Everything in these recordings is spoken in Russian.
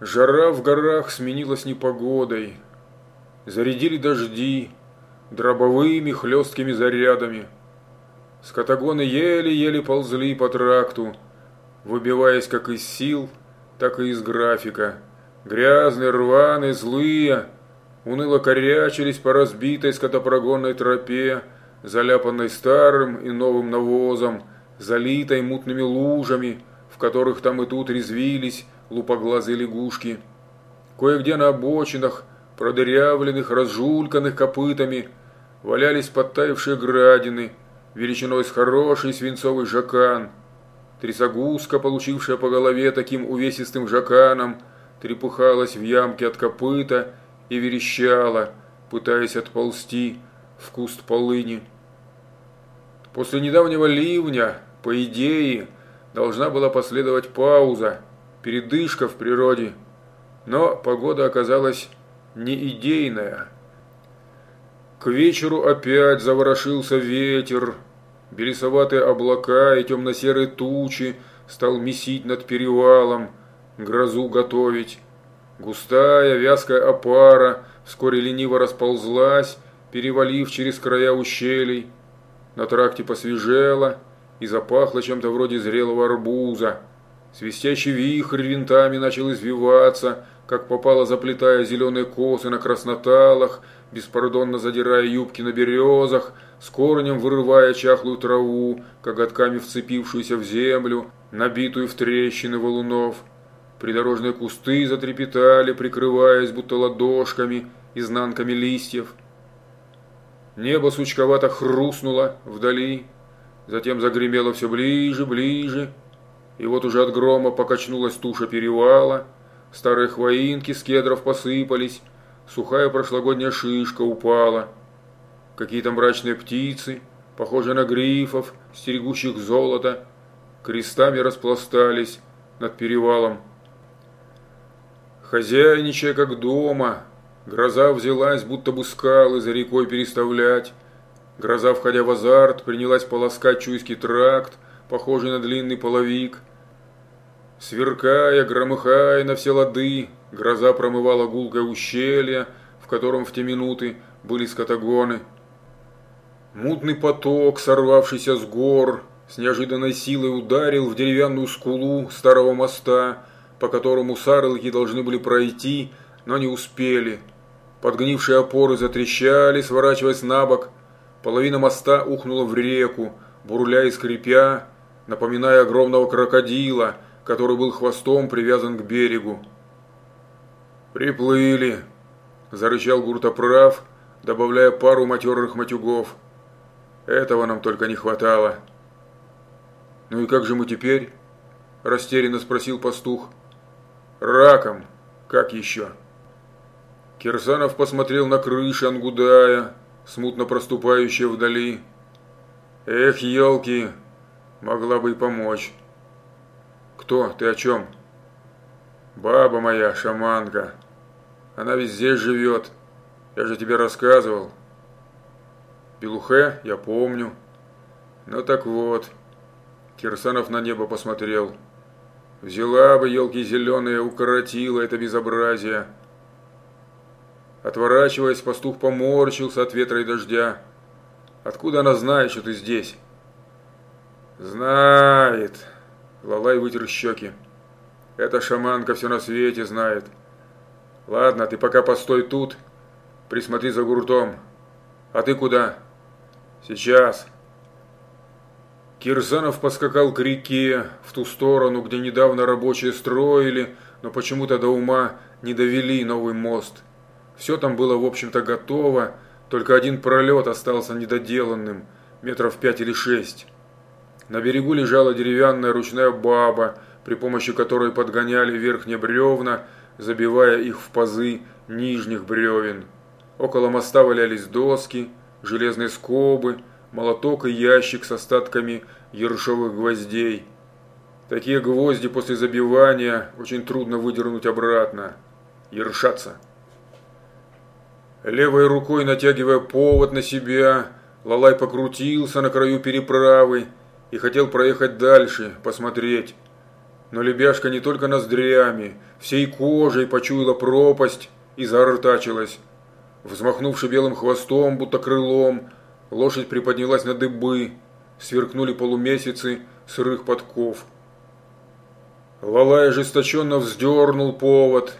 Жара в горах сменилась непогодой. Зарядили дожди дробовыми хлесткими зарядами. Скотагоны еле-еле ползли по тракту, выбиваясь как из сил, так и из графика. Грязные, рваные, злые, уныло корячились по разбитой скотопрогонной тропе, заляпанной старым и новым навозом, залитой мутными лужами, в которых там и тут резвились лупоглазые лягушки. Кое-где на обочинах, продырявленных, разжульканных копытами, валялись подтаявшие градины, величиной с хороший свинцовый жакан. Трясогузка, получившая по голове таким увесистым жаканом, трепыхалась в ямке от копыта и верещала, пытаясь отползти в куст полыни. После недавнего ливня, по идее, должна была последовать пауза, передышка в природе, но погода оказалась не идейная. К вечеру опять заворошился ветер, белесоватые облака и темно-серые тучи стал месить над перевалом, грозу готовить. Густая вязкая опара вскоре лениво расползлась, перевалив через края ущелий. На тракте посвежело и запахло чем-то вроде зрелого арбуза. Свистящий вихрь винтами начал извиваться, как попало заплетая зеленые косы на красноталах, беспардонно задирая юбки на березах, с корнем вырывая чахлую траву, коготками вцепившуюся в землю, набитую в трещины валунов. Придорожные кусты затрепетали, прикрываясь будто ладошками, изнанками листьев. Небо сучковато хрустнуло вдали, затем загремело все ближе, ближе, и вот уже от грома покачнулась туша перевала, старые хвоинки с кедров посыпались, сухая прошлогодняя шишка упала. Какие-то мрачные птицы, похожие на грифов, стерегущих золото, крестами распластались над перевалом. Хозяйничая как дома, гроза взялась, будто бы скалы за рекой переставлять. Гроза, входя в азарт, принялась полоскать чуйский тракт, похожий на длинный половик. Сверкая, громыхая на все лады, гроза промывала гулкое ущелье, в котором в те минуты были скотагоны. Мутный поток, сорвавшийся с гор, с неожиданной силой ударил в деревянную скулу старого моста, по которому сарлыки должны были пройти, но не успели. Подгнившие опоры затрещали, сворачиваясь на бок. Половина моста ухнула в реку, бурля и скрипя, напоминая огромного крокодила, который был хвостом привязан к берегу. «Приплыли!» – зарычал Гуртоправ, добавляя пару матерых матюгов. «Этого нам только не хватало». «Ну и как же мы теперь?» – растерянно спросил пастух. Раком. Как еще? Кирсанов посмотрел на крыши Ангудая, смутно проступающие вдали. Эх, елки, могла бы и помочь. Кто? Ты о чем? Баба моя, шаманка. Она ведь здесь живет. Я же тебе рассказывал. Белухе, я помню. Ну так вот. Кирсанов на небо посмотрел. Взяла бы, елки зеленые, укоротила это безобразие. Отворачиваясь, пастух поморщился от ветра и дождя. Откуда она знает, что ты здесь? Знает. Лалай вытер щеки. Эта шаманка все на свете знает. Ладно, ты пока постой тут, присмотри за гуртом. А ты куда? Сейчас. Кирсанов поскакал к реке, в ту сторону, где недавно рабочие строили, но почему-то до ума не довели новый мост. Все там было, в общем-то, готово, только один пролет остался недоделанным, метров пять или шесть. На берегу лежала деревянная ручная баба, при помощи которой подгоняли верхние бревна, забивая их в пазы нижних бревен. Около моста валялись доски, железные скобы, молоток и ящик с остатками ершовых гвоздей. Такие гвозди после забивания очень трудно выдернуть обратно. Ершаться. Левой рукой натягивая повод на себя, Лалай покрутился на краю переправы и хотел проехать дальше, посмотреть. Но лебяшка не только ноздрями, всей кожей почуяла пропасть и заортачилась. Взмахнувши белым хвостом, будто крылом, лошадь приподнялась на дыбы, сверкнули полумесяцы сырых подков. Лалай ожесточенно вздернул повод.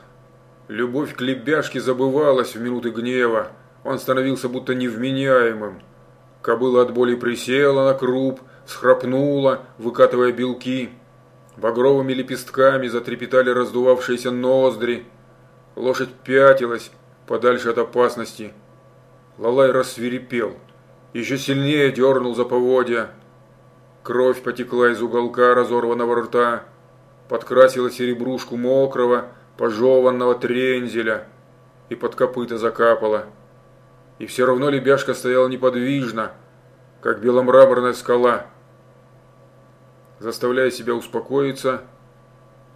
Любовь к лебяшке забывалась в минуты гнева. Он становился будто невменяемым. Кобыла от боли присела на круп, схрапнула, выкатывая белки. Багровыми лепестками затрепетали раздувавшиеся ноздри. Лошадь пятилась подальше от опасности. Лалай рассверепел. Еще сильнее дернул за поводья. Кровь потекла из уголка разорванного рта. Подкрасила серебрушку мокрого, пожеванного трензеля и под копыта закапала. И все равно лебяшка стояла неподвижно, как беломраморная скала. Заставляя себя успокоиться,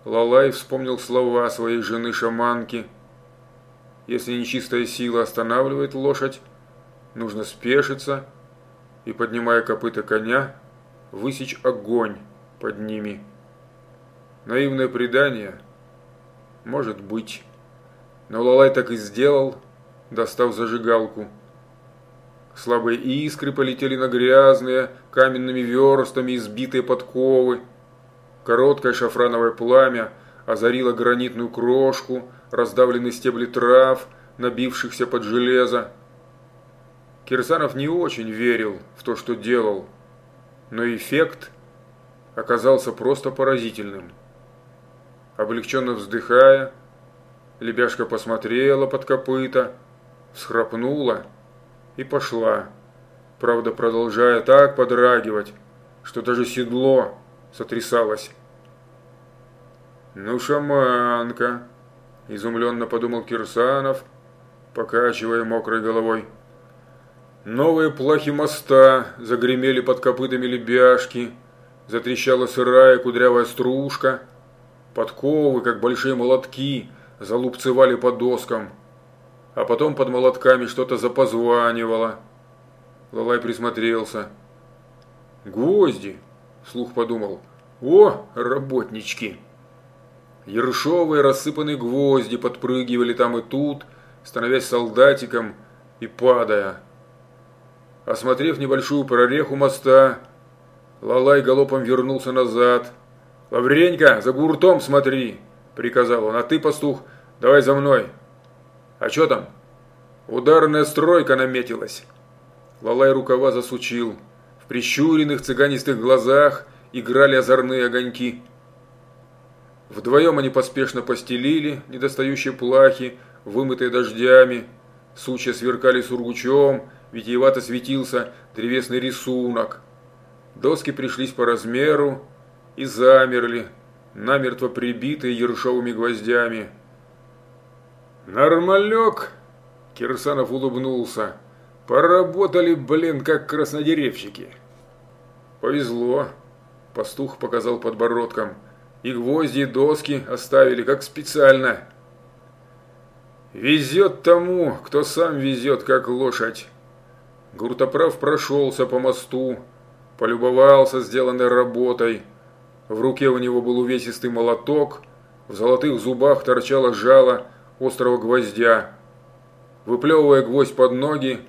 Лалай вспомнил слова своей жены-шаманки. Если нечистая сила останавливает лошадь, нужно спешиться и, поднимая копыта коня, высечь огонь под ними. Наивное предание? Может быть. Но Лалай так и сделал, достав зажигалку. Слабые искры полетели на грязные, каменными верстами избитые подковы. Короткое шафрановое пламя озарило гранитную крошку, раздавленные стебли трав, набившихся под железо. Кирсанов не очень верил в то, что делал, но эффект оказался просто поразительным. Облегченно вздыхая, лебяшка посмотрела под копыта, всхрапнула и пошла, правда продолжая так подрагивать, что даже седло сотрясалось. «Ну, шаманка!» – изумленно подумал Кирсанов, покачивая мокрой головой. Новые плахи моста загремели под копытами лебяшки, затрещала сырая кудрявая стружка, подковы, как большие молотки, залупцевали по доскам – а потом под молотками что-то запозванивало. Лалай присмотрелся. «Гвозди!» – слух подумал. «О, работнички!» Ершовые рассыпанные гвозди подпрыгивали там и тут, становясь солдатиком и падая. Осмотрев небольшую прореху моста, Лалай галопом вернулся назад. «Лавренька, за гуртом смотри!» – приказал он. «А ты, пастух, давай за мной!» А что там? Ударная стройка наметилась. Лалай рукава засучил. В прищуренных цыганистых глазах играли озорные огоньки. Вдвоем они поспешно постелили недостающие плахи, вымытые дождями. Сучья сверкали сургучом, витиевато светился древесный рисунок. Доски пришлись по размеру и замерли, намертво прибитые ершовыми гвоздями. «Нормалек!» Кирсанов улыбнулся. «Поработали, блин, как краснодеревщики!» «Повезло!» Пастух показал подбородком. «И гвозди, и доски оставили, как специально!» «Везет тому, кто сам везет, как лошадь!» Гуртоправ прошелся по мосту, полюбовался сделанной работой. В руке у него был увесистый молоток, в золотых зубах торчало жало, острого гвоздя. Выплевывая гвоздь под ноги,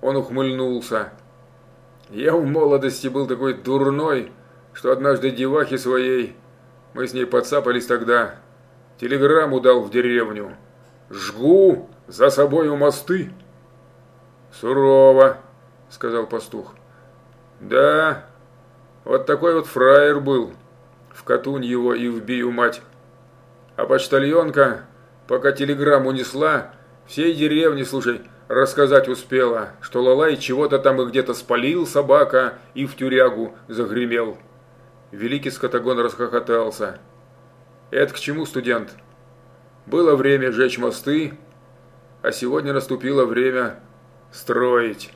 он ухмыльнулся. Я в молодости был такой дурной, что однажды девахи своей, мы с ней подцапались тогда, телеграмму дал в деревню. «Жгу за собой у мосты!» «Сурово», — сказал пастух. «Да, вот такой вот фраер был. В Катунь его и вбию мать. А почтальонка Пока телеграмму несла, всей деревне, слушай, рассказать успела, что Лалай чего-то там и где-то спалил собака и в тюрягу загремел. Великий скотогон расхохотался. Это к чему, студент? Было время жечь мосты, а сегодня наступило время строить.